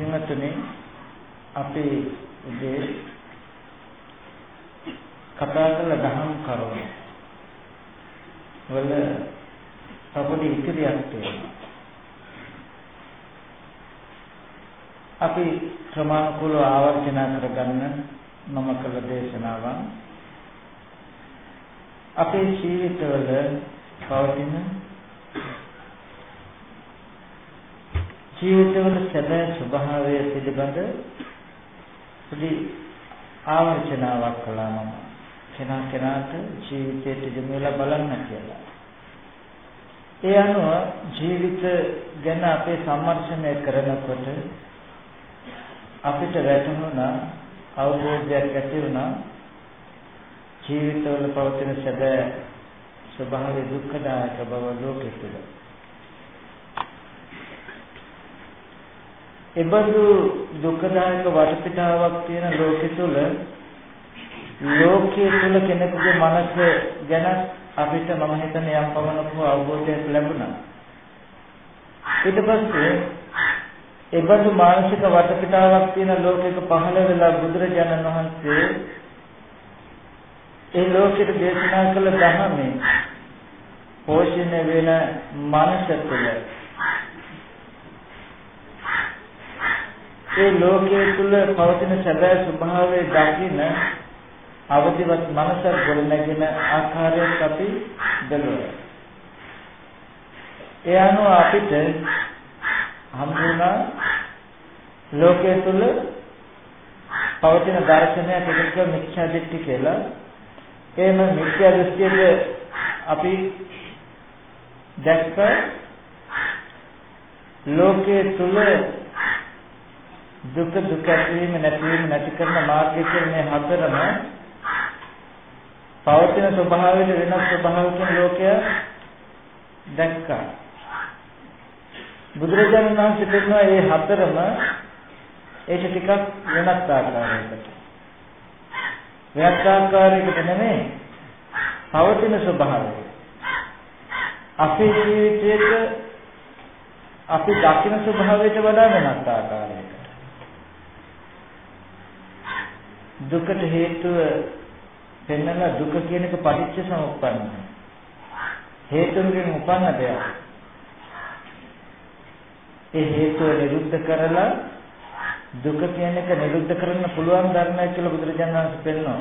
සිංහතුනි අපි උදේ කතා කළ දහම් කරුණු වල පොඩි ඉතිරියක් තියෙනවා. අපි ක්‍රමානුකූලව ආවර්ජන කරගන්න මම කළ දේශනාවන් අපේ ජීවිතවල පවතින ජීවිතවල සැබෑ ස්වභාවය පිළිබඳ පොඩි ආවර්ජනාවක් කළා මම කෙනා කෙනාට ජීවිතයට යොමු වෙලා බලන්න කියලා. ඒ අනුව ජීවිත ගැන අපේ සම්මර්ෂණය කරනකොට අපිට වැටහුණා අවබෝධයක් ඇති වුණා ජීවිතවල පවතින සැබෑ ස්වභාවය දුක්ඛදායක බව ලෝකෙ තුල. එබඳු දුක්ඛදායක වටපිටාවක් තියෙන ලෝකෙ තුල ලෝකයේ තුල කෙනෙකුගේ මනස ගැන අපිට මම හිතන්නේ යම් පමණක අවබෝධයක් ලැබුණා. ඊට පස්සේ එබඳු මානසික වටපිටාවක් තියෙන ලෝකයක පහළ වෙලා බුදුරජාණන් වහන්සේ ඒ ලෝකෙට දේශනා කළ ධර්මයේ පෝෂණය වෙන මනස තුළ ඒ ලෝකයේ තුල පවතින සැබෑ ස්වභාවය දකින අවදිවත් මනසක් ගොඩනැගෙන ආකාරයක් අපි බැලුවා. ඒ අනුව අපිට හම්බුණා ලෝකයේ තුල පවතින දර්ශනයක් එකක මිත්‍යා දෘෂ්ටි කියලා. එහෙම මිත්‍යා දෘෂ්ටියද අපි දැක්ක ලෝකයේ තුල දුක දුක ඇතිවීම නැතිවීම නැති කරන මාර්ගය කියන මේ හතරම පවතින ස්වභාවයෙන් වෙනස් ස්වභාවකින් ලෝකය දැක්කා. බුදුරජාණන් වහන්සේ කියනවා මේ හතරම ඒක ටිකක් වෙනස් ආකාරයකට. වෙනස් ආකාරයකට නෙමෙයි පවතින ස්වභාවය. අපේ ජීවිතයේ අපි දකින ස්වභාවයට වඩා වෙනස් ආකාරයකට. දුකට හේතුව පෙන්නලා දුක කියන එක පටිච්ච සමුප්පන්නයි. හේතුන්ගෙන් උපන්න දෙයක්. ඒ හේතුව නිරුද්ධ කරලා දුක කියන එක නිරුද්ධ කරන්න පුළුවන් ධර්මයක් කියලා බුදුරජාණන් වහන්සේ පෙන්නනවා.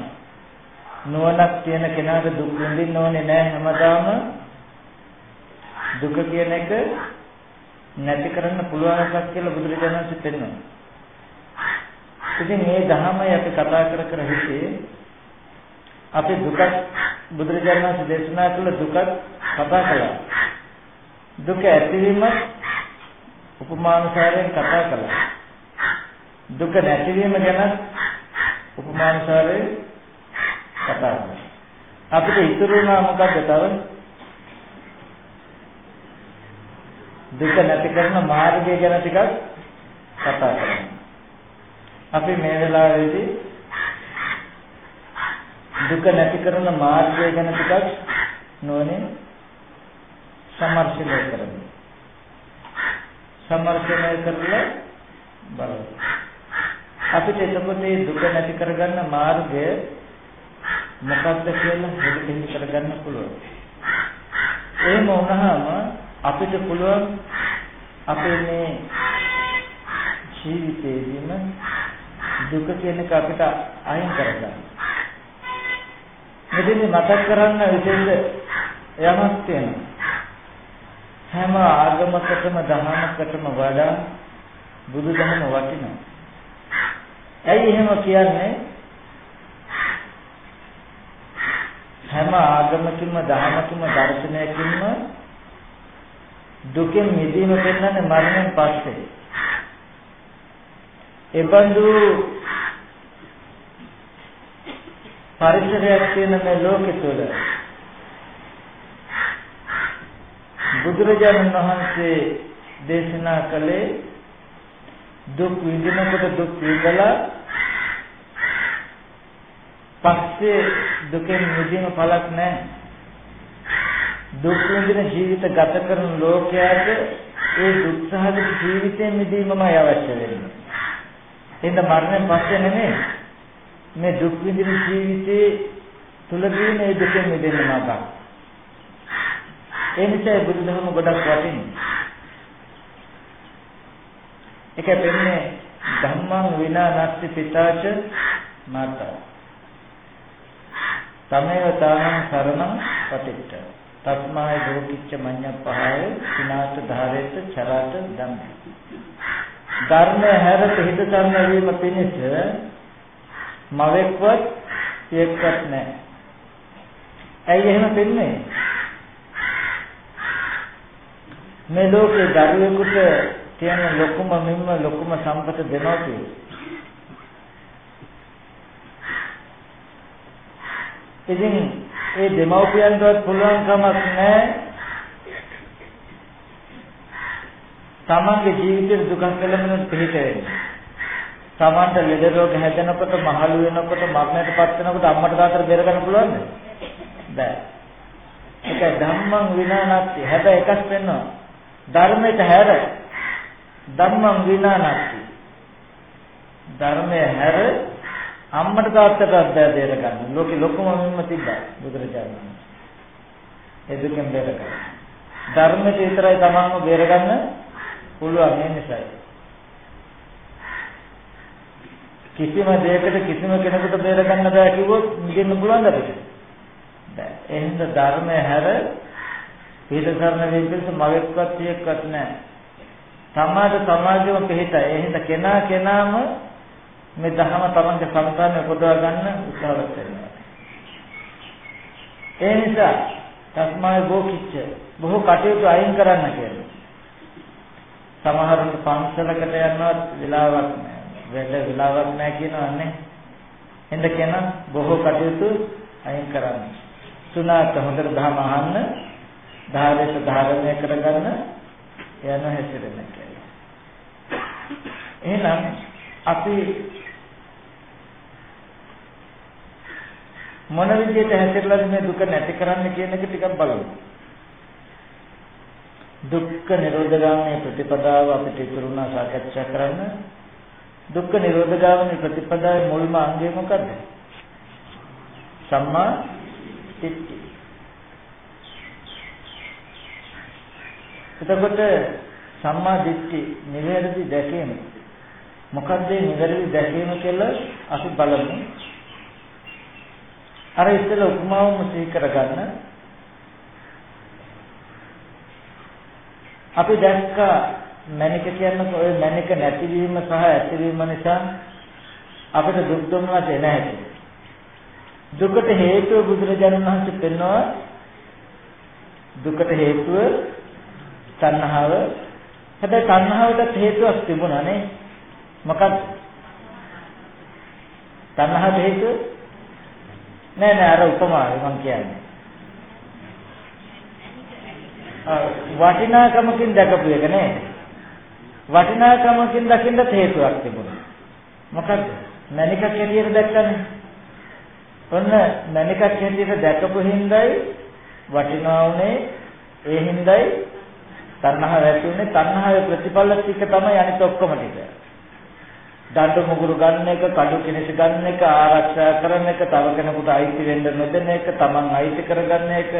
නුවණක් තියෙන කෙනාට දුක් විඳින්න ඕනේ නෑ හැමදාම දුක කියන එක නැති කරන්න පුළුවන් එකක් කියලා බුදුරජාණන් වහන්සේ පෙන්නනවා. ඉතින් මේ ධර්මය අපි කතා කර කර හිටියේ අපි දුක බුදුරජාණන් වහන්සේ දේශනා කළ දුක කතා කළා. දුක ඇතිවීම උපමානුසාරයෙන් කතා කළා. දුක නැතිවීම ගැන උපමානුසාරයෙන් කතා කළා. අපිට ඉතුරු වුණා මොකද්ද තව? දුක නැති කරන මාර්ගය ගැන ටිකක් කතා කරමු. අපි මේ වෙලාවේදී දුක නැති කරන මාර්ගය ගැන ටිකක් නොනේ සමර්ෂණය කරමු. සමර්ෂණය කරලා බලමු. අපිට එතකොට මේ දුක නැති කරගන්න මාර්ගය මොකක්ද කියලා හිතෙන් කරගන්න පුළුවන්. එහෙම වුණාම අපිට පුළුවන් අපේ මේ ජීවිතේදීම දුක කියන එක අපිට අයින් කරගන්න. මෙතන මතක් කරන්න විශේෂ යමක් තියෙනවා. හැම ආගමකටම දහමකටම වඩා බුදුදහම වටිනවා. ඇයි එහෙම කියන්නේ? හැම ආගමකින්ම දහමකින්ම දර්ශනයකින්ම දුකෙන් මිදීම පෙන්වන්නේ මරණයෙන් පස්සේ. එබඳු පරිසරයක් තියෙන මේ ලෝකෙ තුළ බුදුරජාණන් වහන්සේ දේශනා කළේ දුක් විඳිනකොට දුක් විඳලා පස්සේ දුකෙන් මිදීම පළක් නැහැ. දුක් විඳින ජීවිත ගත කරන ලෝකයාට ඒ දුක්සහගත ජීවිතයෙන් මිදීමමයි අවශ්‍ය වෙන්නේ. එහෙනම් මරණයෙන් පස්සේ නෙමෙයි මේ දුක් විඳින ජීවිතේ තුලදී මේ දුකෙන් මිදෙන්න මාර්ගය. ඒ නිසා බුදුදහම ගොඩක් වටින්නේ. ඒක වෙන්නේ ධම්මං විනා නස්ති පිතාච මාතා. තමේව තානං සරණං පටිච්ච. තස්මාය දෝකිච්ච මඤ්ඤප්පහාය සිනාත ධාරේත චරාත ධම්ම. ධර්ම හැර පිහිට සරණ වීම පිණිස මවෙක්වත් සියෙක්වත් නැහැ. ඇයි එහෙම වෙන්නේ? මේ ලෝකේ දරුවෙකුට තියෙන ලොකුම මින්ම ලොකුම සම්පත දෙනවා කියන්නේ. ඉතින් ඒ දෙමව්පියන්ටවත් පුළුවන් කමක් නැහැ තමන්ගේ ජීවිතේ දුකක් කළමන පිළිට වෙන්න. තමන්ට ලෙඩ රෝග හැදෙනකොට මහලු වෙනකොට මරණයටපත් වෙනකොට අම්මට තාත්තට බේර ගන්න පුළුවන්ද? බෑ. ඒක ධම්මං විනානත්ති. හැබැයි එකක් වෙනවා. ධර්මයට හැර ධම්මං විනානත්ති. ධර්මය හැර අම්මට තාත්තට බෑ බේර ගන්න. ලෝකෙ ලොකුම මින්ම තිබ්බා බුදුරජාණන් වහන්සේ. ඒ දුකෙන් බේර ගන්න. ධර්මයට විතරයි තමන්ව බේර ගන්න පුළුවන් මේ නිසායි. කිසිම දෙයකට කිසිම කෙනෙකුට බේර ගන්න බෑ කිව්වොත් නිදෙන්න පුළුවන්ද අපිට? බෑ. එහෙනම් ධර්මය හැර පිටකරන වෙද්දී මවෙක්වත් සියක්වත් නැහැ. සමාජ සමාජෙම පිටයි. එහෙනම් කෙනා කෙනාම මේ ධර්ම තමන්ගේ සංස්කාරය උපදවා ගන්න උත්සාහවත් වෙනවා. ඒ නිසා තස්මාය බෝකිච්ච බොහෝ කටයුතු අයින් කරන්න කියලා. සමහරුන්ට පන්සලකට යනවත් වෙලාවක් නැහැ. වෙන්න වෙලාවක් නැහැ කියනවන්නේ. එඳ කියන බොහෝ කටයුතු අයින් කරන්න. සුණාත හොඳට දහම අහන්න, ධාරේශ ධාරණය කරගන්න යන හැසිරෙන්න කියලා. එහෙනම් අපි මොන විදිහට හැසිරලාද මේ දුක නැති කරන්න කියන එක ටිකක් බලමු. දුක්ඛ නිරෝධගාමී ප්‍රතිපදාව අපිට ඉතුරුනා සාකච්ඡා කරන්න දුක්ඛ නිරෝධ ගාමිනී ප්‍රතිපදාවේ මුල්ම අංගය මොකද්ද? සම්මා දිට්ඨි. එතකොට සම්මා දිට්ඨි නිවැරදි දැකීම මොකද්ද නිවැරදි දැකීම කියලා අපි බලමු. අර ඉස්සෙල්ල උපමාවම සිහි කරගන්න. අපි දැක්කා මැනික කියන්නේ ඔය මැනික නැතිවීම සහ ඇතිවීම නිසා අපිට දුක් දුන්නට එන හැටි. දුකට හේතුව බුදුරජාණන් වහන්සේ පෙන්වනවා දුකට හේතුව තණ්හාව. හැබැයි තණ්හාවට හේතුවක් තිබුණා නේ. මොකක්ද? තණ්හාවට හේතුව නෑ නෑ අර උපමාවේ මම කියන්නේ. වටිනාකමකින් දැකපු එක නේ. වටිනාකමකින් දකින්නත් හේතුවක් තිබුණා. මොකක්ද? මණිකක් හැටියට දැක්කනේ. ඔන්න මණිකක් හැටියට දැකපු හිඳයි වටිනා උනේ ඒ හිඳයි තණ්හාව ඇති උනේ තණ්හාවේ ප්‍රතිඵල ටික තමයි අනිත් ඔක්කොම ටික. දඬු මුගුරු ගන්න එක, කඩු කිනිස ගන්න එක, ආරක්ෂා කරන එක, තව කෙනෙකුට අයිති වෙන්න නොදෙන එක, Taman අයිති කරගන්න එක,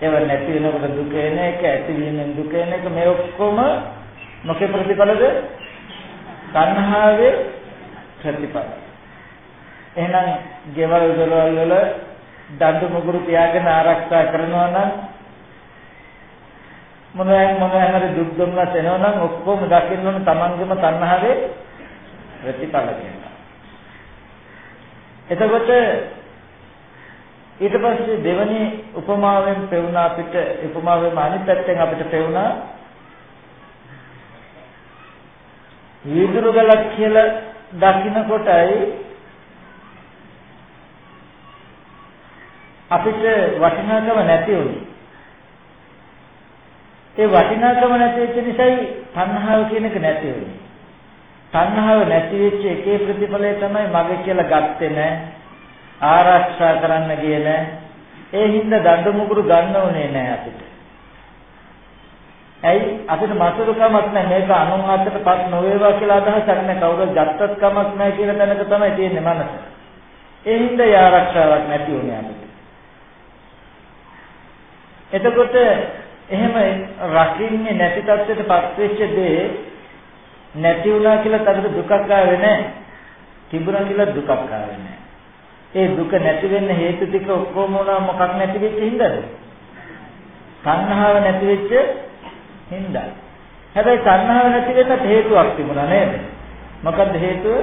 ඒව නැති වෙනකොට දුක එන එක, ඇති වීමෙන් දුක එන එක මේ ඔක්කොම මොකේ ප්‍රතිඵලද? තණ්හාවේ ප්‍රතිඵල. එහෙනම් ගෙවල් දොරවල් වල දඬු මුගුරු තියාගෙන ආරක්ෂා කරනවා නම් මොනවා මොනවා හරි දුක් දුන්නත් එනවා නම් ඔක්කොම දකින්න ඕන තමන්ගේම තණ්හාවේ ප්‍රතිඵල කියලා. එතකොට ඊට පස්සේ දෙවනි උපමාවෙන් පෙවුනා අපිට උපමාවෙම අනිත් පැත්තෙන් අපිට පෙවුනා වීදුරු ගලක් කියලා දකින්නකොටයි අපිට වටිනාකම නැති වුනේ. ඒ වටිනාකම නැති වෙච්ච නිසායි තණ්හාව කියන එක නැති වුනේ. තණ්හාව නැති වෙච්ච එකේ ප්‍රතිඵලය තමයි මගේ කියලා ගත්තේ නැහැ. ආරක්ෂා කරන්න ගියේ නැහැ. ඒ හින්දා දඬු මුගුරු ගන්න උනේ නැහැ අපිට. ඇයි අපිට මසුරුකමක් නැහැ මේක අනුන් අතටපත් නොවේවා කියලා අදහසක් නැහැ කවුරුත් ගත්තත් කමක් නැහැ කියන තැනක තමයි තියෙන්නේ මනස. ඒ හින්දා ආරක්ෂාවක් නැති වුණේ අපිට. එතකොට එහෙම රකින්නේ නැති තත්ත්වයටපත් වෙච්ච දේ නැති වුණා කියලා තකට දුකක් ආවේ නැහැ. තිබුණා කියලා දුකක් ආවේ නැහැ. ඒ දුක නැති වෙන්න හේතු ටික ඔක්කොම මොනවා මොකක් නැති වෙච්ච හින්දාද? තණ්හාව නැති වෙච්ච හින්දායි. හැබැයි තණ්හාව නැති වෙන්නත් හේතුවක් තිබුණා නේද? මොකද හේතුව?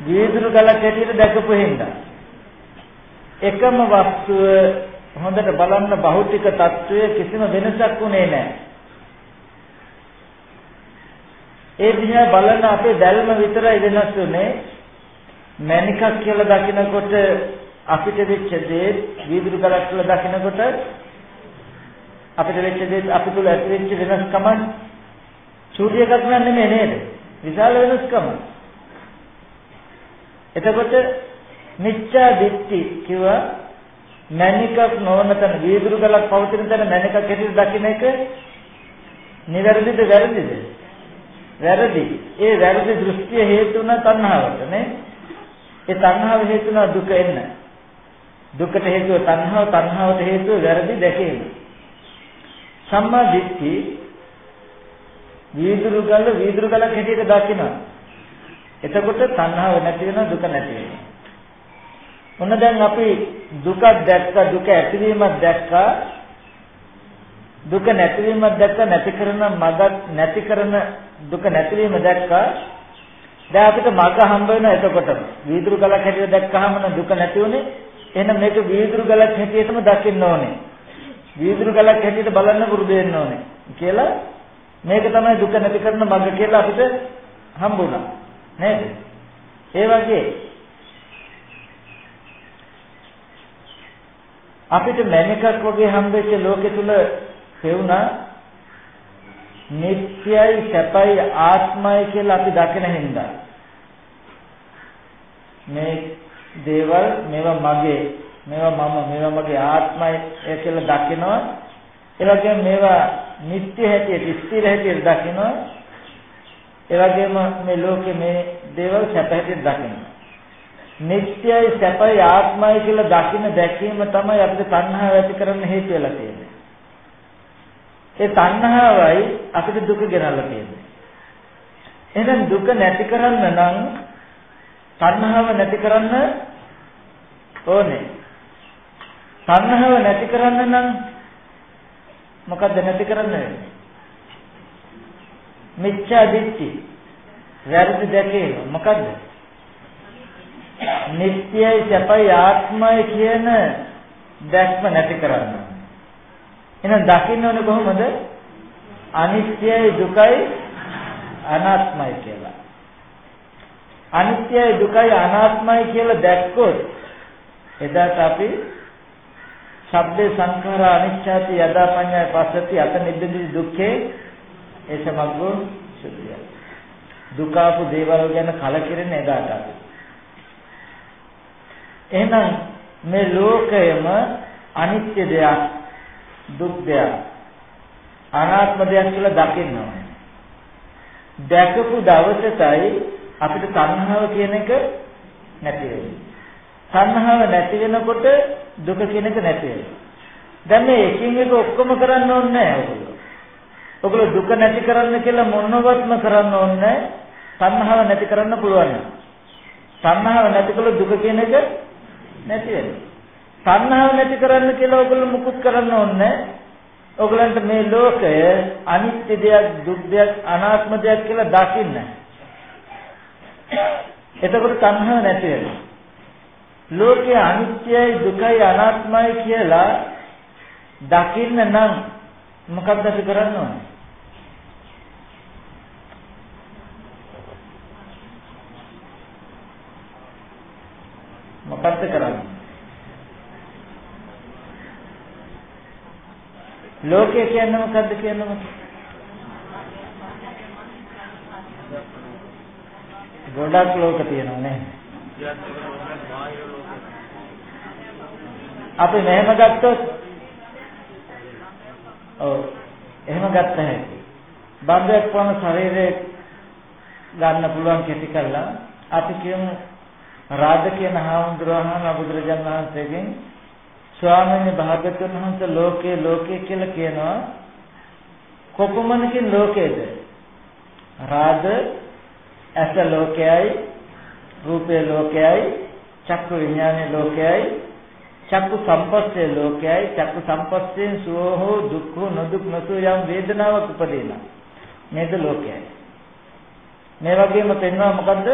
වීදුරු ගලක් හැටියට දැකපු හින්දා. එකම වස්තුව හොඳට බලන්න භෞතික తত্ত্বයේ කිසිම වෙනසක් උනේ නැහැ. ඒ දිහා බලන අපේ දැල්ම විතරයි වෙනස් උනේ. මණිකක් කියලා දකිනකොට අපිට වෙච්ච දේ වීදුරු ගලක් කියලා දකිනකොට අපිට වෙච්ච දේ අපි තුල ඇති වෙච්ච වෙනස්කම චූටි එකක් නෙමෙයි නේද? විශාල වෙනස්කම. එතකොට මිච්ඡා දිට්ඨි කිව්වා මැනිකක් නොවන තැන වීදුරු ගලක් පවතින තැන මැනිකක් හැටියට දකින්න එක නිවැරදිද වැරදිද? වැරදි. ඒ වැරදි දෘෂ්ටිය හේතු වුණ තණ්හාවට නේ. ඒ තණ්හාව හේතු වුණ දුක එන්න. දුකට හේතුව තණ්හාව, තණ්හාවට හේතුව වැරදි දැකීම. සම්මා දිට්ඨි වීදුරු ගල වීදුරු ගලක් හැටියට දකින්න. එතකොට තණ්හාව නැති වෙනවා දුක නැති වෙනවා. ඔන්න දැන් අපි දුකක් දැක්ක දුක ඇතිවීමක් දැක්කා දුක නැතිවීමක් දැක්ක නැති කරන මග නැති කරන දුක නැතිවීම දැක්කා දැන් අපිට මග හම්බ වෙනවා එතකොට වීදුරු ගලක් හැටියට දැක්කහම දුක නැති උනේ එහෙනම් මේක වීදුරු ගලක් හැටියටම දකින්න ඕනේ වීදුරු ගලක් හැටියට බලන්න පුරුදු වෙන්න ඕනේ කියලා මේක තමයි දුක නැති කරන මග කියලා අපිට හම්බුණා නේද? ඒ වගේ අපිට මැනිකක් වගේ හම්බෙච්ච ලෝකෙ තුල පෙවුනා නිත්‍යයි සැපයි ආත්මයි කියලා අපි දකින හින්දා. මේ දේවල් මේවා මගේ මේවා මම මේවා මගේ ආත්මයි ඒ කියලා දකිනවා ඒ වගේම මේවා නිත්‍ය හැටියට ස්ථිර හැටියට දකිනවා ඒ වගේම මේ ලෝකේ මේ දේවල් සැප හැටියට දකිනවා නිත්‍යයි සැපයි ආත්මයි කියලා දකින්න දැකීම තමයි අපිට තණ්හාව ඇති කරන්න හේතු වෙලා තියෙන්නේ. ඒ තණ්හාවයි අපිට දුක ගෙනල්ලා තියෙන්නේ. එහෙනම් දුක නැති කරන්න නම් තණ්හාව නැති කරන්න ඕනේ. තණ්හාව නැති කරන්න නම් මොකද්ද නැති කරන්න වෙන්නේ? මිච්ඡා දිට්ඨි. වැරදි දැකීම මොකද්ද? නිට්ටයයි සැපයි ආත්මයි කියන දැක්ම නැති කරන්න. එහෙනම් දකින්න ඕනේ කොහොමද? අනිත්‍යයි දුකයි අනාත්මයි කියලා. අනිත්‍යයි දුකයි අනාත්මයි කියලා දැක්කොත් එදාට අපි ශබ්දේ සංඛාර අනිච්ඡාති යදා පඤ්ඤාය පස්සති අත නිබ්බිදි දුක්ඛේ ඒ සමග්ගෝ සුද්ධිය. දුකාපු දේවල් ගැන කලකිරෙන එදාට අපි එහෙනම් මේ ලෝකයම අනිත්‍ය දෙයක් දුක් දෙයක් අනාත්ම දෙයක් කියලා දකින්න ඕනේ. දැකපු දවසටයි අපිට තණ්හාව කියන එක නැති වෙන්නේ. තණ්හාව නැති වෙනකොට දුක කියන එක නැති වෙනවා. දැන් මේ එකින් එක ඔක්කොම කරන්න ඕනේ නැහැ ඔයගොල්ලෝ. ඔයගොල්ලෝ දුක නැති කරන්න කියලා මොනවත්ම කරන්න ඕනේ නැහැ. තණ්හාව නැති කරන්න පුළුවන්. තණ්හාව නැතිකල දුක කියන එක නැති වෙනවා. තණ්හාව නැති කරන්න කියලා ඔයගොල්ලෝ මුකුත් කරන්න ඕනේ ඔයගලන්ට මේ ලෝකය අනිත්‍ය දෙයක්, දුක් දෙයක්, අනාත්ම දෙයක් කියලා දකින්න. එතකොට තණ්හාව නැති වෙනවා. ලෝකය අනිත්‍යයි, දුකයි, අනාත්මයි කියලා දකින්න නම් මොකක්ද අපි කරන්න ඕනේ? මොකක්ද කරන්නේ? ලෝකය කියන්නේ මොකද්ද කියන්නේ මොකක්ද? ගොඩක් ලෝක තියෙනවා නේ. අපි මෙහෙම ගත්තොත් ඔව්. එහෙම ගත්ත හැකි. බන්ධයක් වන ශරීරයේ ගන්න පුළුවන් කෙටි කළා අපි කියමු රාජ කියන හාමුදුරුවෝ බුදුරජාණන් වහන්සේගෙන් ස්වාමීන් භාග්‍යවතුන් වහන්සේ ලෝකේ ලෝකේ කියලා කියනවා කොපමණකින් ලෝකේද රාජ ඇස ලෝකයයි රූපේ ලෝකයයි චක්කු විඥානේ ලෝකයයි චක්කු සම්පස්සේ ලෝකයයි චක්කු සම්පස්සෙන් සුවෝ දුක්ඛ නොදුක් නොසු යම් වේදනාවක් උපදිනා මේද ලෝකයයි. මේ වගේම පෙන්වනවා මොකද්ද?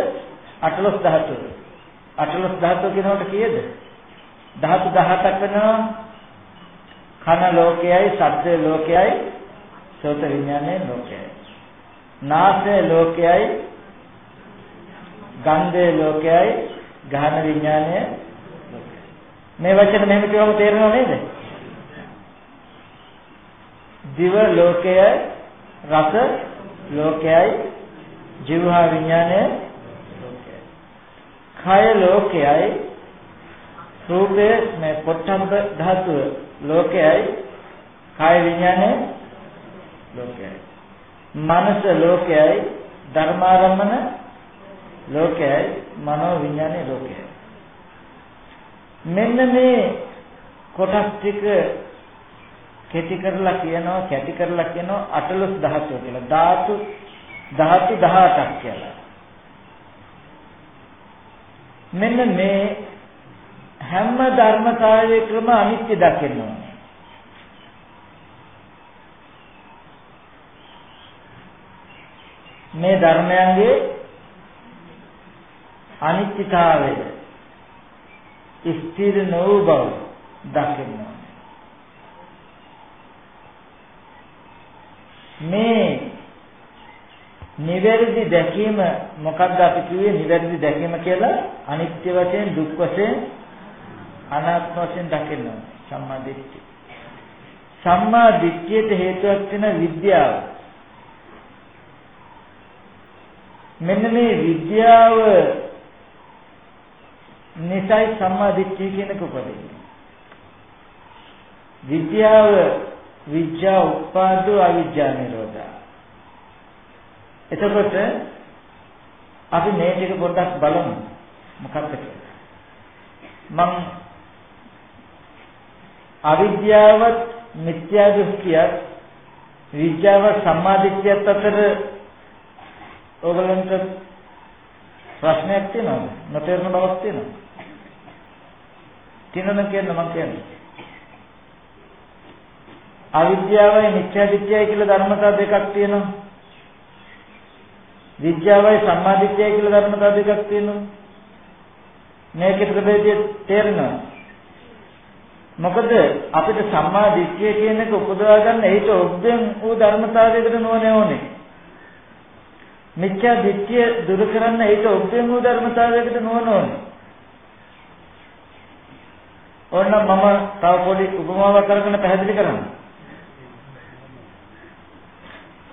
අටලොස් ධාතුව අටලොස් ධාතුව කියනකොට කීයද? ධාතු 17ක් වෙනවා. කන ලෝකයයි ශබ්ද ලෝකයයි සෝත විඥානයේ ලෝකයයි. නාසය ලෝකයයි ගන්ධයේ ලෝකයයි ගාහන විඥානයේ මේ වචන මෙහෙම කියවම තේරෙනව නේද? දිව ලෝකය රස ලෝකයයි ජීවහා විඥානය ලෝකයයි. කය ලෝකයයි රූපය මේ පොට්ටම්බ ධාතුව ලෝකයයි කාය විඥානය ලෝකයයි. මනස ලෝකයයි ධර්මාරම්මන ලෝකයයි මනෝ විඥානයේ ලෝකයයි. මෙන්න මේ කොටස් ටික කෙටි කරලා කියනවා කැටි කරලා කියනවා අටලොස් ධාතුව කියලා. ධාතු ධාතු 18ක් කියලා. මෙන්න මේ හැම ධර්මතාවයකම අනිත්‍ය දකින්න ඕනේ. මේ ධර්මයන්ගේ අනිත්‍යතාවය ස්ථිර නොවු බව දකින්න මේ නිවැරදි දැකීම මොකක්ද අපි කිව්වේ? නිවැරදි දැකීම කියලා අනිත්‍ය වශයෙන් දුක් වශයෙන් අනාත්ම වශයෙන් දකින්න සම්මා දිට්ඨිය. සම්මා දිට්ඨියට හේතුවක් වෙන විද්‍යාව. මෙන්න මේ විද්‍යාව නිසයි සම්මා දිට්ඨිය කියන එක උපදින්නේ. විද්‍යාව විද්‍යා උපාදෝ අවිද්‍යා නිරෝධා. එතකොට අපි මේ ටික පොඩ්ඩක් බලමු. මොකක්ද කියලා. මම අවිද්‍යාවත් මිත්‍යා දෘෂ්ටියත් විද්‍යාව සම්මාදිට්ඨියත් අතර ඕගලන්ට ප්‍රශ්නයක් තියෙනවද? නොතේරෙන බවක් තියෙනවද? තියෙනවද කියන්න මම කියන්නේ. අවිද්‍යාවයි මිත්‍යාදිත්‍යයි කියලා ධර්මතා දෙකක් තියෙනවා. විද්‍යාවයි සම්මාදිට්ඨියයි කියලා ධර්මතා දෙකක් තියෙනවා. මේකේ ප්‍රභේදය තේරෙනවා. මොකද අපිට සම්මා දිට්ඨිය කියන එක උපදවා ගන්න ඒක ඔබෙන් ඌ ධර්මතාවයකට නොවනේ ඕනේ. මිත්‍යා දිට්ඨිය දුරු කරන්න ඒක ඔබෙන් වූ ධර්මතාවයකට නොවන ඕනේ. ඕන්න මම තව පොඩි උපමාවක් කරගෙන පැහැදිලි කරන්න.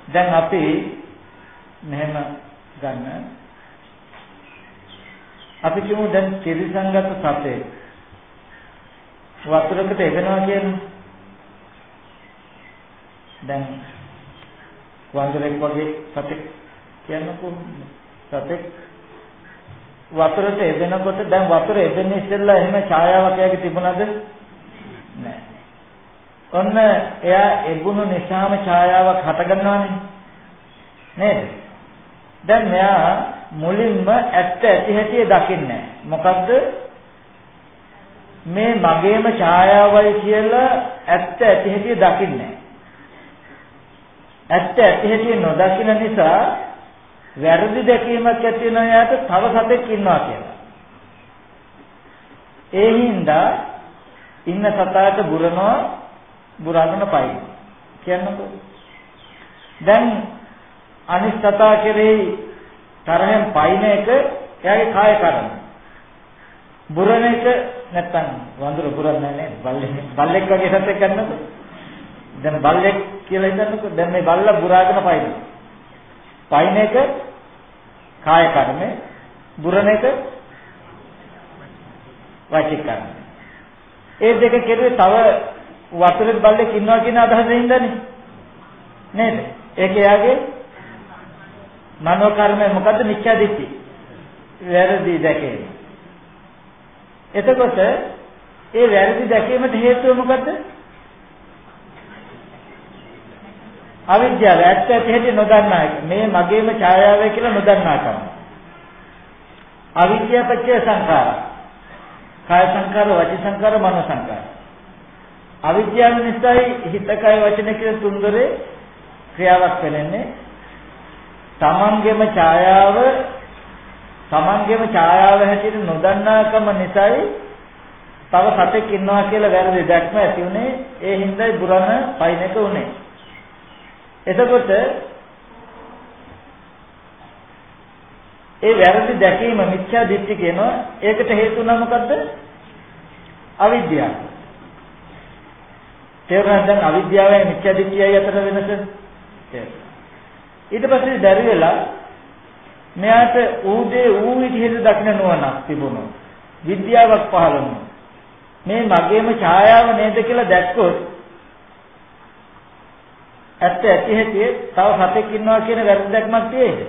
දැන් අපි මෙහෙම ගන්න. අපි කියමු දැන් ත්‍රිසංගත සතේ වතුරකට එදෙනවා කියන්නේ. දැන් වඳුරෙක් වගේ සතෙක් කියන්නකෝ සතෙක් වතුරට එදෙනකොට දැන් වතුර එදෙන්න ඉස්සෙල්ලා එහෙම ඡායාවක් එයාගේ තිබුණාද? නැහැ ඔන්න එයා එබුණු නිසාම ඡායාවක් හටගන්නවානේ. නේද? දැන් මෙයා මුලින්ම ඇත්ත ඇති හැටි දකින්නේ මොකද්ද? මේ මගේම ඡායාවයි කියලා ඇත්ත ඇති හැටි දකින්නේ ඇත්ත ඇති හැටි නොදකින නිසා වැරදි දැකීමක් ඇති වෙන යාට තව සතෙක් ඉන්නවා කියලා. ඒ හින්දා ඉන්න සතාට බුරනවා බුරාගෙන පයි. කියන්නකෝ. දැන් අනිත් සතා කෙරෙහි තරහෙන් පයින් එක එයාගේ කාය කරන. බුරන එක නැත්තම් වඳුර බුරන්නේ නැහැ බල්ලෙක් බල්ලෙක් වගේ සතෙක් ගන්නකො. දැන් බල්ලෙක් කියලා හිතන්නකො දැන් මේ බල්ලා බුරාගෙන පයින්. පයින් එක කාය කර්ම බුරණ එක වාචික කර්ම ඒ දෙක කෙරුවේ තව වතුරේ බල්ලෙක් ඉන්නවා කියන අදහසින් ඉඳන්නේ. නේද? ඒක එයාගේ මනෝ කර්මය මොකද්ද මිච්ඡා දිට්ඨි. වැරදි දැකීම. එතකොට ඒ වැරදි දැකීමට හේතුව මොකද්ද? අවිද්‍යාව ඇත්ත ඇති හැටි නොදන්නා එක. මේ මගේම ඡායාවයි කියලා නොදන්නාකම. අවිද්‍යාව පත්‍ය සංඛාර. කාය සංඛාර, වචී සංඛාර, මනෝ සංඛාර. අවිද්‍යාව නිසායි හිත කය වචන කියන තුන්දරේ ක්‍රියාවක් වෙන්නේ. තමන්ගේම ඡායාව තමන්ගේම ඡායාව හැටියට නොදන්නාකම නිසායි තව සතෙක් ඉන්නවා කියලා වැරදි දැක්ම ඇති උනේ ඒ හින්දායි බුරණ පයින් එක උනේ එතකොට ඒ වැරදි දැකීම මිත්‍යා දිට්ඨි කියනවා. ඒකට හේතු වුණා මොකද්ද? අවිද්‍යාව. තේරුණාද දැන් අවිද්‍යාවයි මිත්‍යා දිට්ඨියයි අතර වෙනස? ඊට පස්සේ දැරි වෙලා මෙයාට ඌදේ ඌ විදිහට දකින්න නුවණක් තිබුණා. විද්‍යාවක් පහළ වුණා. මේ මගේම ඡායාව නේද කියලා දැක්කොත් ඇත්ත ඇති හැටි තව සතෙක් ඉන්නවා කියන වැරදි දැක්මක් තියෙයිද?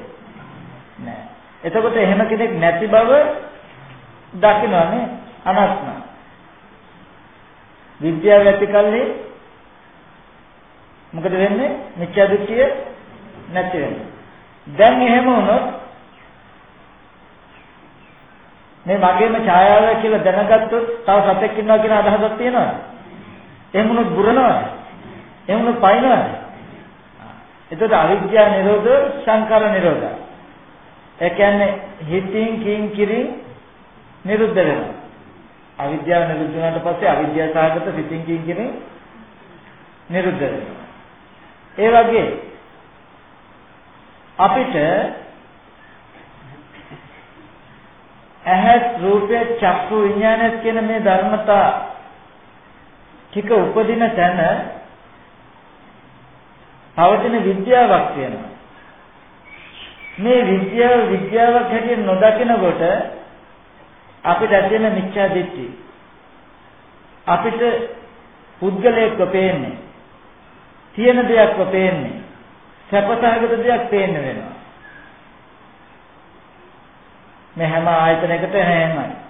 නෑ. එතකොට එහෙම කෙනෙක් නැති බව දකින්නනේ අනාත්ම. විද්‍යාව ඇති කල්හි මොකද වෙන්නේ? මිත්‍යා දෘෂ්ටිය නැති වෙනවා. දැන් එහෙම වුණොත් මේ මගේම ඡායාව කියලා දැනගත්තොත් තව සතෙක් ඉන්නවා කියන අදහසක් තියෙනවද? එහෙම වුණොත් බුරනවද? එහෙම වුණොත් පයින්නවද? එතකොට අවිද්‍යා නිරෝධ සංකාර නිරෝධ. ඒ කියන්නේ හිතින් කින් කිරින් නිරුද්ධ වෙනවා. අවිද්‍යාව නිරුද්ධ වුණාට පස්සේ අවිද්‍යාව සහගත හිතින් කින් කිරින් නිරුද්ධ වෙනවා. ඒ වගේ අපිට ඇහත් රූපය චක්කු විඥානය කියන මේ ධර්මතා ටික උපදින තැන පවතින විද්‍යාවක් තියෙනවා. මේ විද්‍යාව විද්‍යාවක් හැටියට නොදකිනකොට අපිට ඇතිවෙන මිච්ඡා දිට්ඨි අපිට පුද්ගලයෙක්ව පේන්නේ තියෙන දෙයක්ව පේන්නේ සැපසහගත දෙයක් පේන්න වෙනවා. මේ හැම ආයතනයකට හැමයි.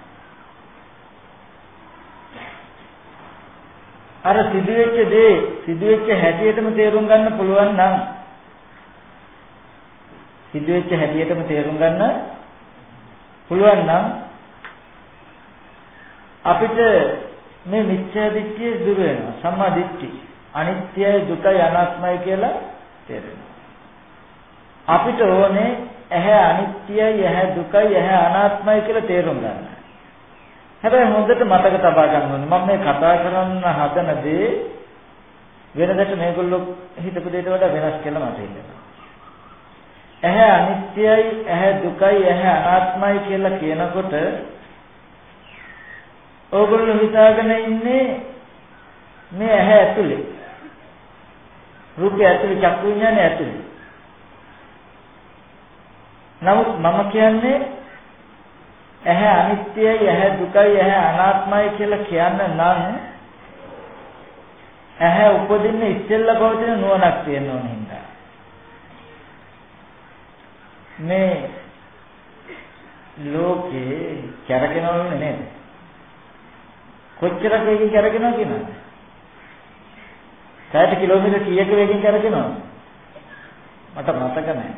අර සිදුවෙච්ච දේ සිදුවෙච්ච හැටියටම තේරුම් ගන්න පුළුවන් නම් සිදුවෙච්ච හැටියටම තේරුම් ගන්න පුළුවන් නම් අපිට මේ මිත්‍යා දිට්ඨිය දුර වෙනවා. සම්මා දිට්ඨි. අනිත්‍යයි දුකයි අනාත්මයි කියලා තේරෙනවා. අපිට ඕනේ ඇහැ අනිත්‍යයි ඇහැ දුකයි ඇහැ අනාත්මයි කියලා තේරුම් ගන්න. හැබැයි හොඳට මතක තබා ගන්න ඕනේ මම මේ කතා කරන්න හදන දේ වෙනදට මේගොල්ලෝ හිතපු දෙයට වඩා වෙනස් කියලා මට හිතෙනවා. ඇහැ අනිත්‍යයි, ඇහැ දුකයි, ඇහැ අනාත්මයි කියලා කියනකොට ඕගොල්ලෝ හිතාගෙන ඉන්නේ මේ ඇහැ ඇතුලේ. රූපය ඇතුලේ චක්කු විඥානය ඇතුලේ. නමුත් මම කියන්නේ ඇහැ අනිත්‍යයි ඇහැ දුකයි ඇහැ අනාත්මයි කියලා කියන්න නම් ඇහැ උපදින්න ඉස්සෙල්ලා පවතින නුවණක් තියෙන්න ඕන හින්දා. මේ ලෝකේ කැරකෙනවනේ නේද? කොච්චරක් වේගෙන් කැරකෙනවද කියනවද 60 කිලෝමීටර් කීයක වේගෙන් කැරකෙනවද? මට මතක නැහැ.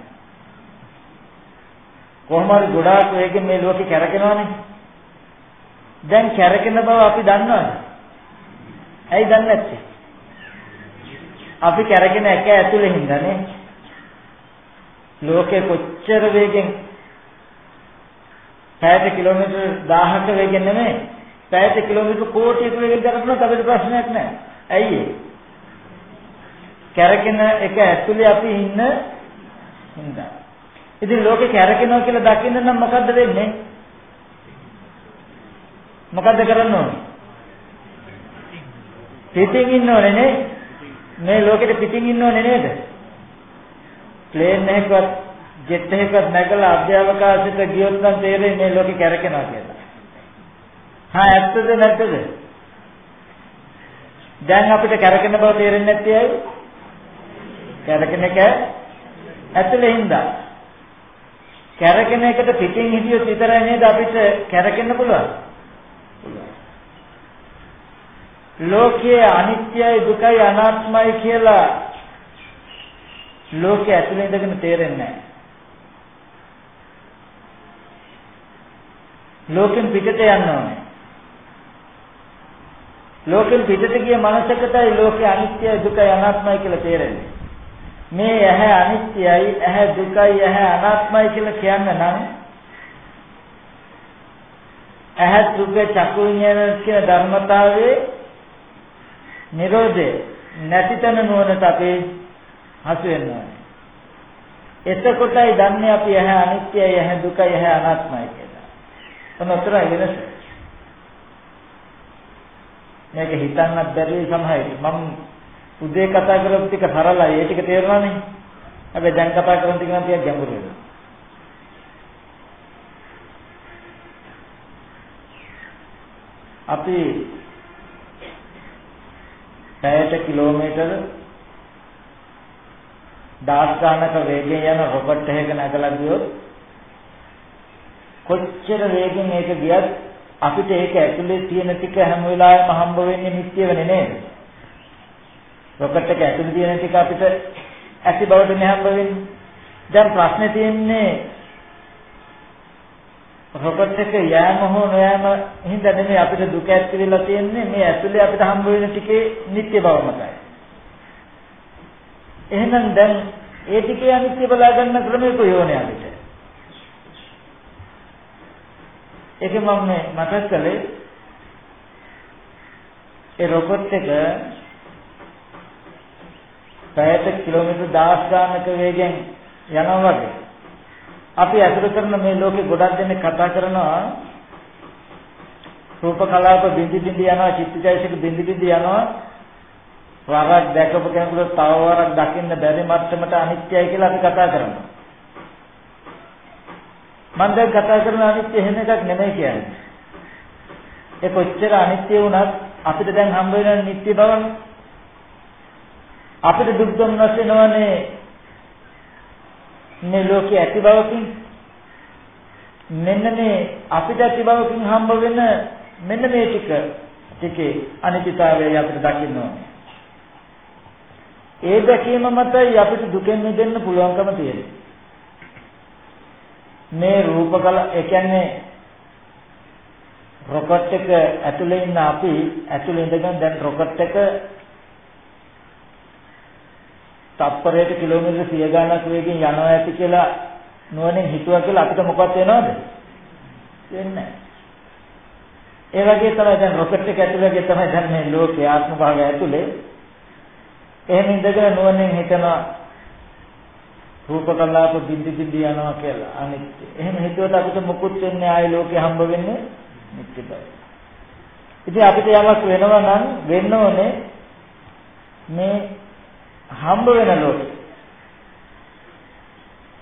කොහොම හරි ගොඩාක් වේගෙන් මේ ලෝකේ කැරකෙනවනේ. දැන් කැරකෙන බව අපි දන්නවද? ඇයි දන්නේ නැත්තේ? අපි කැරකෙන එක ඇතුලේ හින්දානේ. ලෝකේ කොච්චර වේගෙන් පැයට කිලෝමීටර් 1000ක වේගෙන් නෙමෙයි. පැයට කිලෝමීටර් කෝටියක වේගෙන් කරපුණා අපිට ප්‍රශ්නයක් නැහැ. ඇයි ඒ? කැරකෙන එක ඇතුලේ අපි ඉන්න හින්දා. ඉතින් ලෝකේ කැරකෙනවා කියලා දකින්න නම් මොකද්ද වෙන්නේ? මොකද්ද කරන්න ඕනේ? පිටින් ඉන්න ඕනේ නේ? මේ ලෝකෙට පිටින් ඉන්න ඕනේ නේද? ප්ලේන් එකකවත් ජෙට් එකකවත් නැගලා අධ්‍යාපකාශයට ගියොත් නම් තේරෙන්නේ මේ ලෝකේ කැරකෙනවා කියලා. හා ඇත්තද නැත්තද? දැන් අපිට කැරකෙන බව තේරෙන්නේ නැත්තේ ඇයි? කැරකෙන එක ඇතුලේ හින්දා. කැරකෙන එකට පිටින් හිටියොත් විතරයි නේද අපිට කැරකෙන්න පුළුවන්. ලෝකයේ අනිත්‍යයි දුකයි අනාත්මයි කියලා ලෝකයේ ඇතුලේ ඉඳගෙන තේරෙන්නේ නැහැ. ලෝකෙන් පිටට යන්න ඕනේ. ලෝකෙන් පිටට ගිය මනසකටයි ලෝකේ අනිත්‍යයි දුකයි අනාත්මයි කියලා තේරෙන්නේ. මේ ඇහැ අනිත්‍යයි ඇහැ දුකයි ඇහැ අනාත්මයි කියලා කියන්න නම් ඇහැ දුක චක්කු විඤ්ඤාණ කියන ධර්මතාවයේ නිරෝධය නැතිතන නුවණට අපි හසු වෙනවා. එතකොටයි දන්නේ අපි ඇහැ අනිත්‍යයි ඇහැ දුකයි ඇහැ අනාත්මයි කියලා. ඔන්න උතරයි වෙනස. මේක හිතන්නත් බැරි සමහරයි. මම උදේ කතා කරපු ටික සරලයි. ඒ ටික තේරුණානේ. හැබැයි දැන් කතා කරන ටික නම් ටිකක් ගැඹුරු වෙනවා. අපි පැයට කිලෝමීටර දහස් ගණනක වේගයෙන් යන රොකට් එකක නැගලා ගියොත් කොච්චර වේගෙන් ඒක ගියත් අපිට ඒක ඇතුලේ තියෙන ටික හැම වෙලාවෙම හම්බ වෙන්නේ නිත්‍ය වෙන්නේ නේද? රොකට් එක ඇතුලේ තියෙන ටික අපිට ඇති බවට නේ හම්බ වෙන්නේ. දැන් ප්‍රශ්නේ තියෙන්නේ රොකට් එක යෑම හෝ නොයෑම හින්දා නෙමෙයි අපිට දුක ඇති වෙලා තියෙන්නේ මේ ඇතුලේ අපිට හම්බ වෙන ටිකේ නිත්‍ය බව මතයි. එහෙනම් දැන් ඒ ටිකේ අනිත්‍ය බලා ගන්න ක්‍රමයක යෝනේ අපිට. ඒක මම මේ මතක් කළේ ඒ රොකට් එක පැයට කිලෝමීටර් 10 ගානක වේගෙන් යනවා වගේ. අපි අසුර කරන මේ ලෝකේ ගොඩක් දෙනෙක් කතා කරනවා රූප කලාප බිඳි බිඳි යනවා චිත්තජයසික බිඳි බිඳි යනවා වරක් දැකපු කෙනෙකුට තව වරක් දකින්න බැරි මට්ටමට අනිත්‍යයි කියලා අපි කතා කරනවා මම දැන් කතා කරන අනිත්‍ය එහෙම එකක් නෙමෙයි කියන්නේ. ඒ කොච්චර අනිත්‍ය වුණත් අපිට දැන් හම්බ වෙන නිත්‍ය බවනේ. අපිට දුක් දුන්නස් වෙනවනේ මේ ලෝකයේ ඇති බවකින්. මෙන්න මේ අපිට ඇති බවකින් හම්බ වෙන මෙන්න මේ ටික ටිකේ අනිත්‍යතාවය අපිට දකින්න ඕනේ. ඒ දැකීම මතයි අපිට දුකෙන් මිදෙන්න පුළුවන්කම තියෙන්නේ. මේ රූප කල ඒ කියන්නේ රොකට් එක ඇතුලේ ඉන්න අපි ඇතුලේ ඉඳගෙන දැන් රොකට් එක තප්පරයක කිලෝමීටර 100 ගණනක් වේගෙන් යනවා ඇති කියලා නුවණින් හිතුවා කියලා අපිට මොකක්ද වෙනවද? වෙන්නේ ඒ වගේ තමයි දැන් රොකට් එක ඇතුලේ තමයි දැන් මේ ලෝකේ ආත්ම භාගය ඇතුලේ එහෙම ඉඳගෙන නුවණින් හිතනවා රූප කලාප බින්දි බින්දි යනවා කියලා අනිත්‍ය. එහෙම හිතුවට අපිට මොකුත් වෙන්නේ ආයේ ලෝකේ හම්බ වෙන්නේ නිත්‍ය බව. ඉතින් අපිට යමක් වෙනවා නම් වෙන්න ඕනේ මේ හම්බ වෙන ලෝකෙ.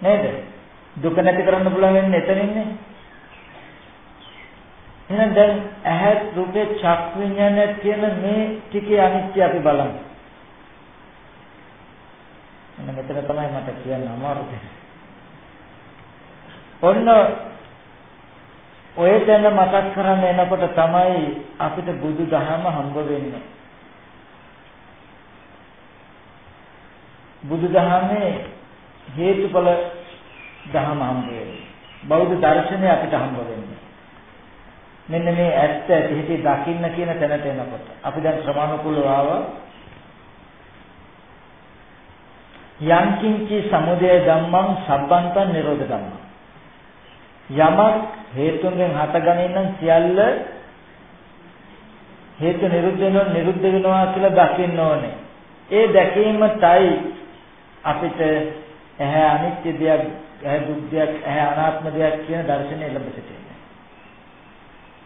නේද? දුක නැති කරන්න පුළුවන් වෙන්නේ එතනින්නේ. එහෙනම් දැන් ඇහැ රූපේ චක් විඥානය කියන මේ ටිකේ අනිත්‍ය අපි බලමු. මෙන්න මෙතන තමයි මට කියන්න අමාරු ඔන්න ඔය දැන මතක් කරන්න එනකොට තමයි අපිට බුදු දහම හම්බ වෙන්නේ. බුදු දහමේ හේතුඵල දහම හම්බ වෙන්නේ. බෞද්ධ දර්ශනය අපිට හම්බ වෙන්නේ. මෙන්න මේ ඇත්ත ඇති හිතේ දකින්න කියන තැනට එනකොට අපි දැන් ශ්‍රමානුකූලව ආවා යංකින්චි සමුදය ධම්මං සබ්බන්තං නිරෝධ ධම්මං යමක් හේතුන්ගෙන් හටගන්නේ නම් සියල්ල හේතු නිරුද්ධ වෙනවා නිරුද්ධ වෙනවා කියලා දකින්න ඕනේ. ඒ දැකීමයි අපිට ඇහැ අනිත්‍ය දෙයක්, ඇහැ දුක් දෙයක්, ඇහැ අනාත්ම දෙයක් කියන දර්ශනය ලැබෙ සිටින්නේ.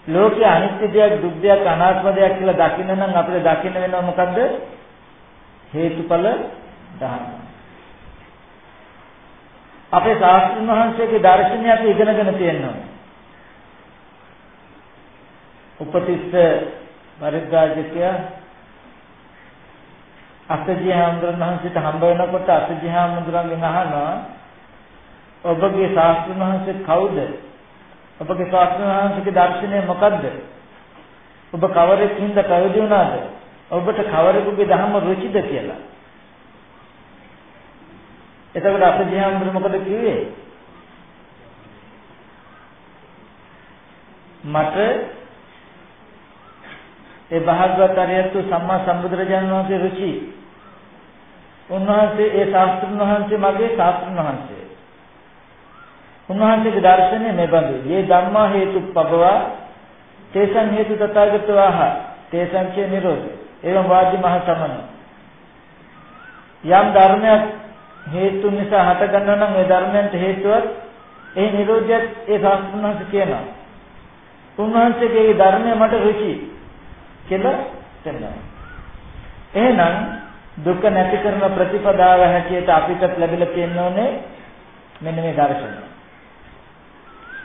ලෝකයේ අනිත්‍ය දෙයක්, දුක් දෙයක්, අනාත්ම දෙයක් කියලා දකින්න නම් අපිට දකින්න වෙනවා මොකද්ද? හේතුඵල ධර්ම. අපේ ශාස්ත්‍රඥ වහන්සේගේ දර්ශනය අපි ඉගෙනගෙන තියෙනවා. උපතිස්ස පරිද්දාජකයා අසජී හාමුදුරන් වහන්සේට හම්බ වෙනකොට අසජී හාමුදුරන්ගෙන් අහනවා ඔබගේ ශාස්ත්‍රඥ වහන්සේ කවුද? ඔබගේ ශාස්ත්‍රඥ වහන්සේගේ දර්ශනය මොකද්ද? ඔබ කවරෙක් හින්දා පැවිදි වුණාද? ඔබට කවරෙකුගේ ධර්ම රුචිද කියලා. එතකොට අසජී හාමුදුරුවෝ මොකද කිව්වේ? මට ඒ භාගවත් අරියත්තු සම්මා සම්බුදුරජාණන් වහන්සේ රුචි. උන්වහන්සේ ඒ ශාස්ත්‍රඥ වහන්සේ මගේ ශාස්ත්‍රඥ වහන්සේ. උන්වහන්සේගේ දර්ශනය මේ බඳු. "යේ ධම්මා හේතුප්පබවා තේසං හේතු තථාගතවාහ තේසං චේ නිරෝධ." එවම් වාද්‍ය මහ සමන. යම් ධර්මයක් හේතු නිසා හටගන්නා නම් ඒ ධර්මයන්ට හේතුවත් ඒ නිරෝධයත් ඒ ශාස්ත්‍රඥ වහන්සේ කියනවා. උන්වහන්සේගේ ධර්මය මට රුචි කියලා කියනවා. එහෙනම් දුක නැති කරන ප්‍රතිපදාව හැටියට අපිට ලැබිලා තියෙන්නේ මෙන්න මේ දර්ශනය.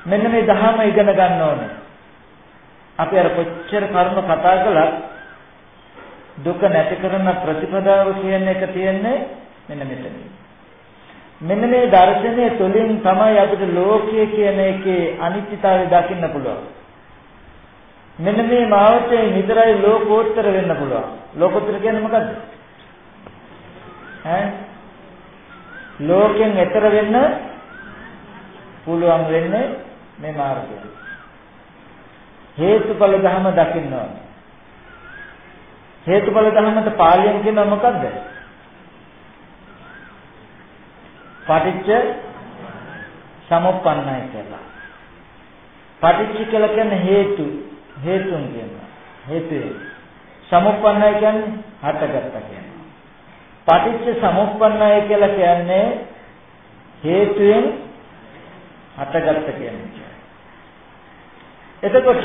මෙන්න මේ ධහම ඉගෙන ගන්න ඕනේ. අපි අර කොච්චර කර්ම කතා කළත් දුක නැති කරන ප්‍රතිපදාව කියන එක තියෙන්නේ මෙන්න මෙතන. මෙන්න මේ දර්ශනය තුළින් තමයි අපිට ලෝකය කියන එකේ අනිත්‍යතාවය දකින්න පුළුවන්. මෙන්න මේ මාවතේ විතරයි ලෝකෝත්තර වෙන්න පුළුවන්. ලෝකෝත්තර කියන්නේ මොකද්ද? ඈ ලෝකෙන් එතර වෙන්න පුළුවන් වෙන්නේ මේ මාර්ගය. හේතුඵල ධම දකින්න ඕනේ. හේතුඵල ධමයට පාලියෙන් කියන මොකද්ද? පටිච්ච සමුප්පන්නයි කියලා. පටිච්ච කියලා කියන්නේ හේතු හේතුන් කියනවා. හේතුය. සමුප්පන්නයි කියන්නේ හටගත්ත කියනවා. පටිච්ච සමුප්පන්නය කියලා කියන්නේ හේතුයෙන් හටගත්ත කියන්නේ. එතකොට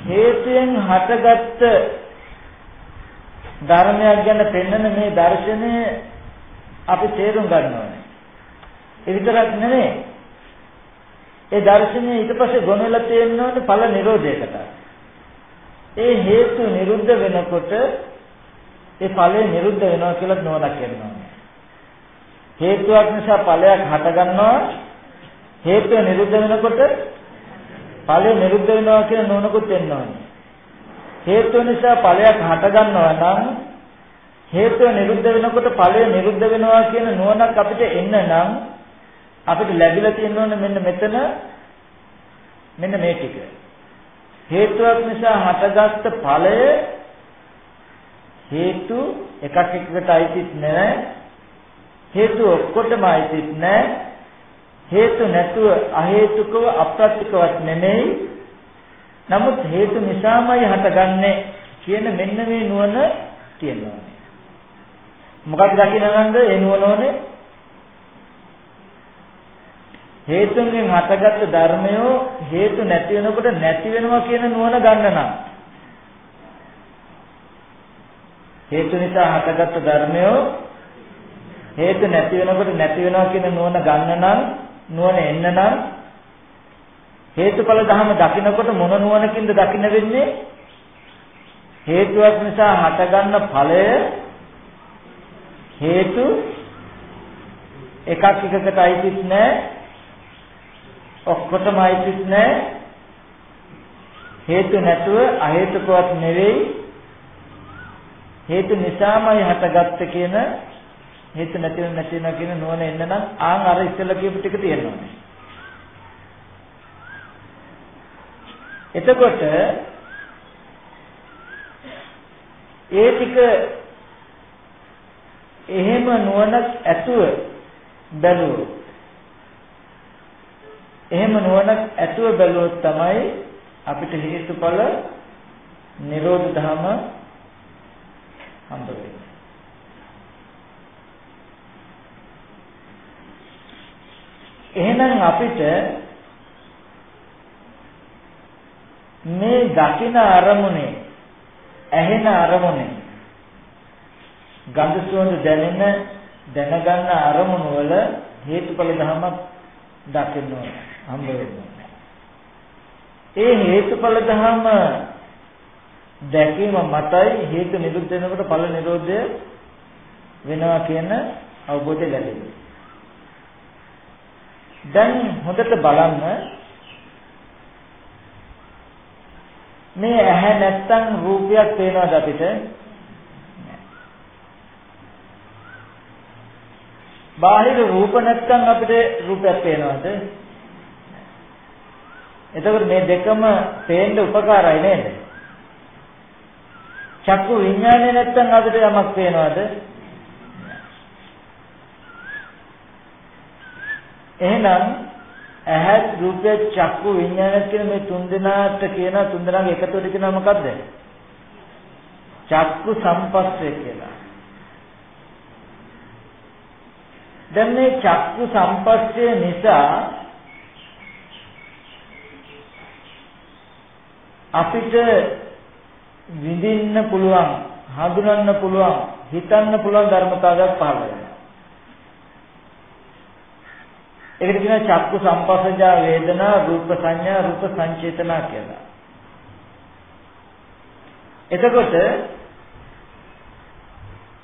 හේතුයෙන් හටගත්ත ධර්මයක් ගැන පෙන්වන මේ දර්ශනය අපි තේරුම් ගන්න ඕනේ. ඒ විතරක් නෙමෙයි ඒ දර්ශනය ඊට පස්සේ ගොනු වෙලා තියෙනවනේ ඵල නිරෝධයකට. ඒ හේතු නිරුද්ධ වෙනකොට ඒ ඵලය නිරුද්ධ වෙනවා කියලා නෝනක් කියනවා. හේතුවක් නිසා ඵලයක් හට ගන්නවා හේතුව නිරුද්ධ වෙනකොට ඵලය නිරුද්ධ වෙනවා කියන නෝනකුත් එනවා. හේතුව නිසා ඵලයක් හට ගන්නවා නම් හේතුව නිරුද්ධ වෙනකොට ඵලය නිරුද්ධ වෙනවා කියන නුවණක් අපිට එන්න නම් අපිට ලැබිලා තියෙනවනේ මෙන්න මෙතන මෙන්න මේ ටික. හේතුවක් නිසා හටගත්ත ඵලය හේතු එකක් එකකට අයිතිත් නැහැ. හේතු ඔක්කොටම අයිතිත් නැහැ. හේතු නැතුව අහේතුකව අප්‍රත්‍යකවත් නෙමෙයි. නමුත් හේතු නිසාමයි හටගන්නේ කියන මෙන්න මේ නුවණ තියෙනවා. මොකක්ද දකින්නවද ඒ නුවණ ඕනේ? හේතුන්ගෙන් හටගත්තු ධර්මය හේතු නැති වෙනකොට නැති වෙනවා කියන නුවණ ගන්න නම් හේතු නිසා හටගත්තු ධර්මය හේතු නැති වෙනකොට නැති වෙනවා කියන නුවණ ගන්න නම් නුවණ එන්න නම් හේතුඵල ධර්ම දකිනකොට මොන නුවණකින්ද දකින්න වෙන්නේ හේතුවක් නිසා හටගන්න ඵලය හේතු එකක් එකකට අයිතිත් නැහැ ඔක්කොටම අයිතිත් නැහැ. හේතු නැතුව අහේතුකවත් නෙවෙයි. හේතු නිසාමයි හටගත්ත කියන හේතු නැතිව නැති වෙනවා කියන නුවණ එන්න නම් ආන් අර ඉස්සෙල්ලා කියපු ටික තියෙනවා. එතකොට ඒ ටික එහෙම නුවණක් ඇතුව බැලුවොත් එහෙම නුවණක් ඇතුව බැලුවොත් තමයි අපිට හේතුඵල නිරෝධ ධම හම්බ වෙන්නේ. එහෙනම් අපිට මේ දකින අරමුණේ ඇහෙන අරමුණේ ගන්ධ සුවඳ දැනෙන දැනගන්න අරමුණු වල හේතුඵල ධමයක් දකින්න හම්බ වෙනවා. ඒ හේතුඵල ධම දැකීම මතයි හේතු නිරුද්ධ වෙනකොට ඵල නිරෝධය වෙනවා කියන අවබෝධය ලැබෙනවා. දැන් හොඳට බලන්න මේ ඇහැ නැත්තම් රූපයක් පේනවද අපිට? බාහිර රූප නැත්තම් අපිට රූපයක් පේනවද? එතකොට මේ දෙකම පේන්න උපකාරයි නේද? චක්කු විඥානේ නැත්තම් අපිට යමක් පේනවද? එහෙනම් ඇහත් රූපය චක්කු විඥානත් කියන මේ තුන් දෙනාට කියන තුන් දෙනාගේ එකතුවට කියන මොකද්ද? චක්කු සම්පස්සේ කියලා. දැන් මේ චක්කු සම්පස්සේ නිසා අපිට විඳින්න පුළුවන්, හඳුනන්න පුළුවන්, හිතන්න පුළුවන් ධර්මතාවයක් පහළ වෙනවා. ඒකට කියනවා චක්කු සම්පස්සජා වේදනා රූප සංඥා රූප සංචේතනා කියලා. එතකොට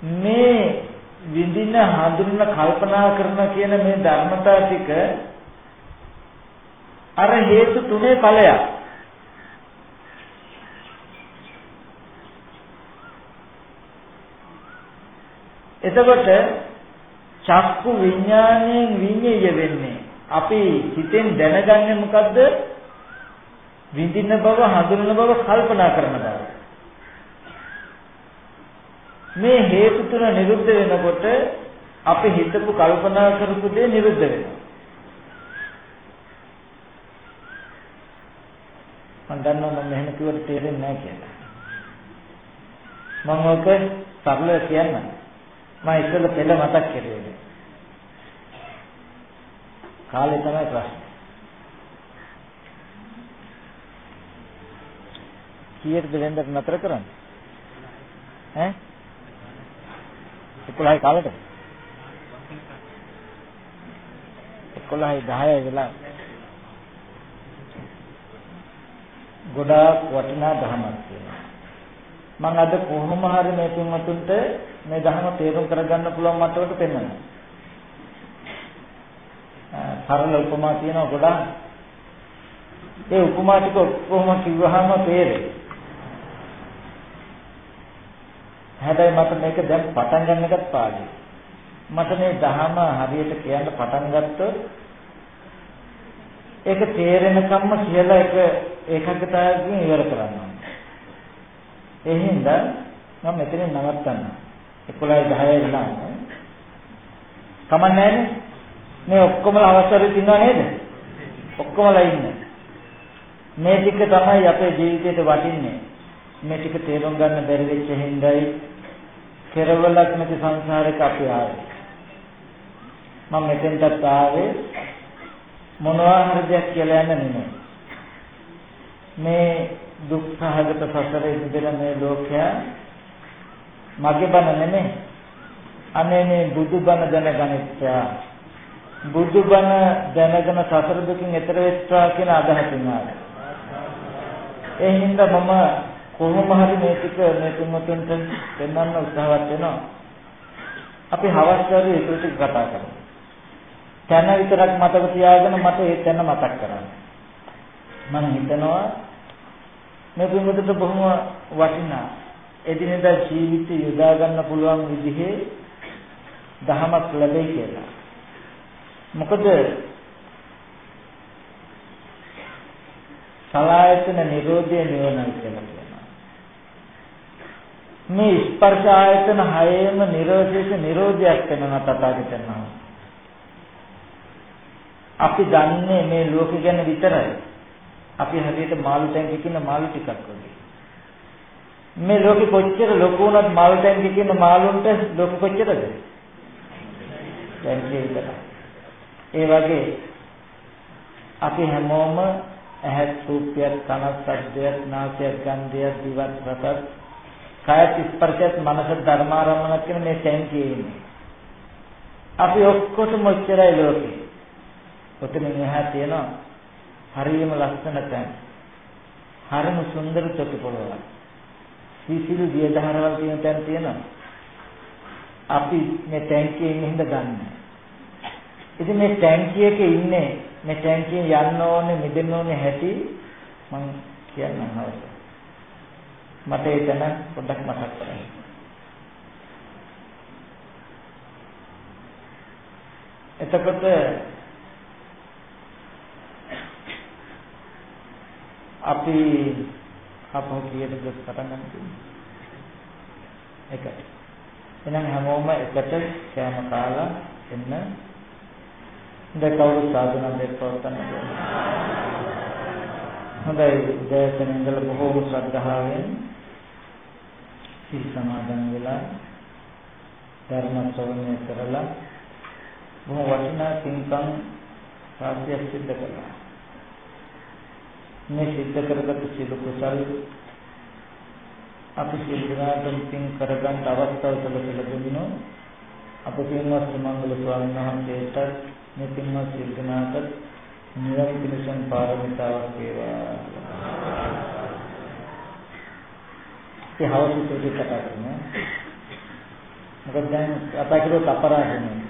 මේ විඳින හඳුනන කල්පනා කරන කියන මේ ධර්මතා ටික අර හේතු තුනේ ඵලයක්. එතකොට චක්කු විඥාණයෙන් විඤ්ඤය වෙන්නේ. අපි හිතෙන් දැනගන්නේ මොකද්ද? විඳින බව හඳුනන බව කල්පනා කරන බව. මේ හේතු තුන නිරුද්ධ වෙනකොට අපි හිතපු කල්පනා කරපු දේ නිරුද්ධ වෙනවා. මම දන්නවා මම මෙහෙම කිව්වට තේරෙන්නේ නැහැ කියලා. මම ඔක සරලව කියන්නම්. මම ඉස්සෙල්ල පෙළ මතක් කරුවේ. කාලේ තමයි ප්‍රශ්නේ. කීයටද වෙන්දට නතර කරන්නේ? ඈ? 11යි කාලෙට? 11යි 10යි වෙලා. ගොඩාක් වටිනා ධර්මයක් තියෙනවා. මම අද කොහොම හරි මේ තුන්වතුන්ට මේ ධර්ම තේරුම් කරගන්න පුළුවන් මට්ටමට පෙන්වනවා. සරල උපමා තියෙනවා ගොඩාක්. ඒ උපමා ටික කොහොම කිව්වහම තේරෙයි. හැබැයි මට මේක දැන් පටන් ගන්න එකත් පාඩුයි. මට මේ ධර්ම හරියට කියන්න පටන් ගත්තොත් ඒක තේරෙනකම්ම කියලා එක ඒකකතාවකින් ඉවර කරන්න ඒ හින්දා මම මෙතනින් නවත්තන්න. 11යි 10යි වෙලා. කමන්නේ මේ ඔක්කොමලා අවස්ථාවේ ඉන්නව නේද? ඔක්කොමලා ඉන්නේ. මේ ටික තමයි අපේ ජීවිතේට වටින්නේ. මේ ටික තේරුම් ගන්න බැරි වෙච්ච හින්දායි කෙරවලක් නැති සංසාරයක අපි ආවේ. මම මෙතෙන්ටත් ආවේ මොනවා හරි දෙයක් කියලා යන්න නෙමෙයි. මේ දුක් සහගත සසරේ ඉඳලා මේ ලෝකයා මගේ බණ නෙමෙයි. අනේ මේ බුදුබණ දැනගනිච්චා බුදුබණ දැනගෙන සසර දුකින් එතර වෙත්වා කියන අදහසින් ආවා. ඒ හින්දා මම කොහොම හරි මේ ටික මේ තුන්වතුන්ට දෙන්නන්න උත්සාහවත් වෙනවා. අපි හවස් කරේ ඒක ටික කතා කරමු. තැන විතරක් මතක තියාගෙන මට ඒ තැන මතක් කරන්න. මම හිතනවා මේ පින්වතුන්ට බොහොම වටිනා එදිනෙදා ජීවිතය යොදා ගන්න පුළුවන් විදිහේ දහමක් ලැබෙයි කියලා. මොකද සලායතන නිරෝධය නිවනයි කියලා කියනවා. මේ ස්පර්ශ ආයතන හයේම නිරෝධයක නිරෝධයක් වෙනවා තථාගතයන් වහන්සේ. අපි දන්නේ මේ ලෝකෙ ගැන විතරයි. අපි හරියට මාළු ටැංකියක ඉන්න මාළු ටිකක් වගේ. මේ ලෝකෙ කොච්චර ලොකු වුණත් මාළු ටැංකියක ඉන්න මාළුන්ට ලෝකෙ කොච්චරද? ටැංකිය විතරයි. ඒ වගේ අපි හැමෝම ඇහත් රූපයක් කනත් ශබ්දයක් නාසයක් ගන්ධයක් දිවත් රසත් කායත් ස්පර්ශයත් මනස ධර්මාරම්මනක් කියන මේ ටැංකියේ ඉන්නේ. අපි ඔක්කොටම ඔච්චරයි ලෝකේ. ඔතන මෙහා තියෙනවා හරියම ලස්සන තැන. හරිම සුන්දර තොටුපළවක්. සීසිලු දිය දහරවල් තියෙන තැන තියෙනවා. අපි මේ ටැංකියේ ඉන්න හින්දා ගන්න. ඉතින් මේ ටැංකියක ඉන්නේ මේ ටැංකියෙන් යන්න ඕනේ මිදෙන්න ඕනේ හැටි මම කියන්නම් හවස. මට ඒ තැන පොඩ්ඩක් මතක් කරගන්න. එතකොට අපි අපෝ කීයද පටන් ගන්න තියෙන්නේ. එකයි. එහෙනම් හැමෝම එකට කෑම කාලා එන්න. හොඳයි කවුරු සාධන දෙයක් පවත්වන්න හොඳයි දේශන ඉඳලා බොහෝම ශ්‍රද්ධාවෙන් සිල් සමාදන් වෙලා ධර්ම ශ්‍රවණය කරලා බොහෝ වටිනා පින්කම් රාශියක් සිද්ධ කළා. මේ සිද්ධ කරගත් සියලු කුසල් අපි සිල්දාතම් පින් කරගන්න අවස්ථාව සැලසෙලා දුන්නෝ අප පින්වත් මංගල ස්වාමීන් වහන්සේට මේ පින්වත් සිල්දාතත් නිවන් පිණසන් පාරමිතාවක් වේවා. ඒ හවස උදේ කතා කරනවා. මොකද දැන් අපා කිව්වොත් අපරාධ නෙමෙයි.